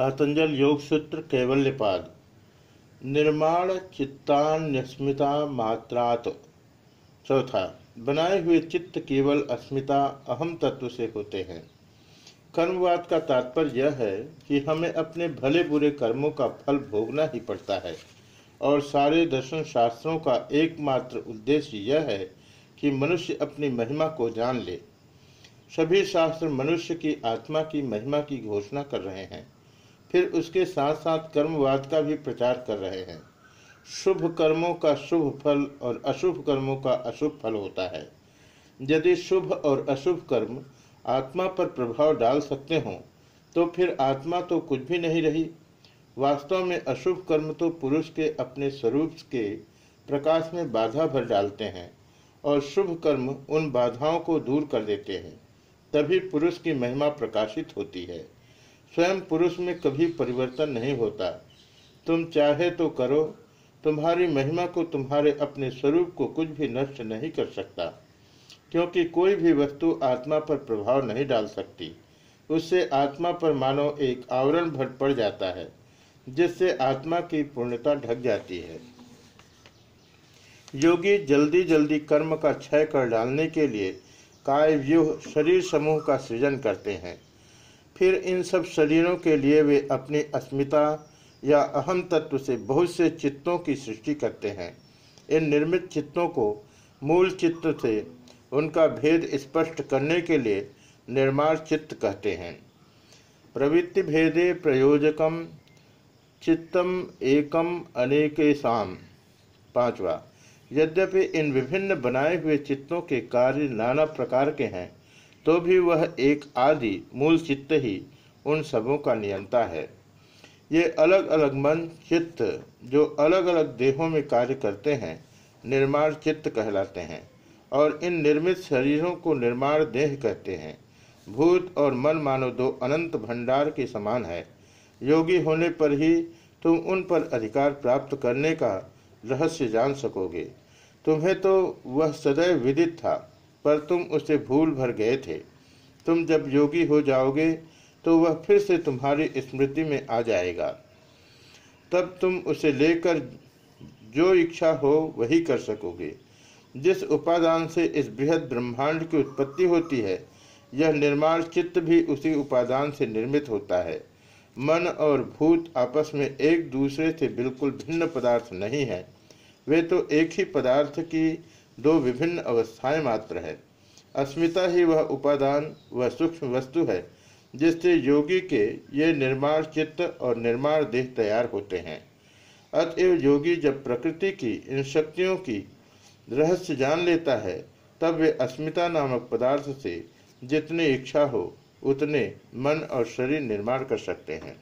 पातंजल योग सूत्र कैवल्यपाद निर्माण चित्तान्यस्मिता मात्रात। चौथा, बनाए हुए चित्त केवल अस्मिता, अहम तत्व से होते हैं। कर्मवाद का तात्पर्य यह है कि हमें अपने भले बुरे कर्मों का फल भोगना ही पड़ता है, और सारे दर्शन शास्त्रों का एकमात्र उद्देश्य यह है कि मनुष्य अपनी महिमा को जान ले। सभी शास्त्र मनुष्य की आत्मा की महिमा की घोषणा कर रहे हैं। फिर उसके साथ साथ कर्मवाद का भी प्रचार कर रहे हैं। शुभ कर्मों का शुभ फल और अशुभ कर्मों का अशुभ फल होता है। यदि शुभ और अशुभ कर्म आत्मा पर प्रभाव डाल सकते हों तो फिर आत्मा तो कुछ भी नहीं रही। वास्तव में अशुभ कर्म तो पुरुष के अपने स्वरूप के प्रकाश में बाधा भर डालते हैं और शुभ कर्म उन बाधाओं को दूर कर देते हैं। तभी पुरुष की महिमा प्रकाशित होती है। स्वयं पुरुष में कभी परिवर्तन नहीं होता। तुम चाहे तो करो, तुम्हारी महिमा को तुम्हारे अपने स्वरूप को कुछ भी नष्ट नहीं कर सकता, क्योंकि कोई भी वस्तु आत्मा पर प्रभाव नहीं डाल सकती। उससे आत्मा पर मानो एक आवरण भर पड़ जाता है, जिससे आत्मा की पूर्णता ढक जाती है। योगी जल्दी जल्दी कर्म का क्षय कर डालने के लिए काय व्यूह शरीर समूह का सृजन करते हैं। फिर इन सब शरीरों के लिए वे अपनी अस्मिता या अहम तत्व से बहुत से चित्तों की सृष्टि करते हैं। इन निर्मित चित्तों को मूल चित्त से उनका भेद स्पष्ट करने के लिए निर्माण चित्त कहते हैं। प्रवृत्ति भेदे प्रयोजकम चित्तम एकम अनेकेशम पांचवा, यद्यपि इन विभिन्न बनाए हुए चित्तों के कार्य नाना प्रकार के हैं तो भी वह एक आदि मूल चित्त ही उन सबों का नियंता है। ये अलग अलग मन, चित्त, जो अलग अलग देहों में कार्य करते हैं, निर्माण चित्त कहलाते हैं और इन निर्मित शरीरों को निर्माण देह कहते हैं। भूत और मन मानो दो अनंत भंडार के समान है। योगी होने पर ही तुम उन पर अधिकार प्राप्त करने का रहस्य जान सकोगे। तुम्हें तो वह सदैव विदित था। पर तुम उसे भूल भर गए थे। तुम जब योगी हो जाओगे तो वह फिर से तुम्हारी स्मृति में आ जाएगा। तब तुम उसे लेकर जो इच्छा हो, वही कर सकोगे। जिस उपादान से इस बृहद ब्रह्मांड की उत्पत्ति होती है, यह निर्माण चित्त भी उसी उपादान से निर्मित होता है। मन और भूत आपस में एक दूसरे से बिल्कुल भिन्न पदार्थ नहीं है। वे तो एक ही पदार्थ की दो विभिन्न अवस्थाएँ मात्र है। अस्मिता ही वह उपादान, वह सूक्ष्म वस्तु है, जिससे योगी के ये निर्माण चित्त और निर्माण देह तैयार होते हैं। अतएव योगी जब प्रकृति की, इन शक्तियों की रहस्य जान लेता है, तब वे अस्मिता नामक पदार्थ से जितनी इच्छा हो, उतने मन और शरीर निर्माण कर सकते हैं।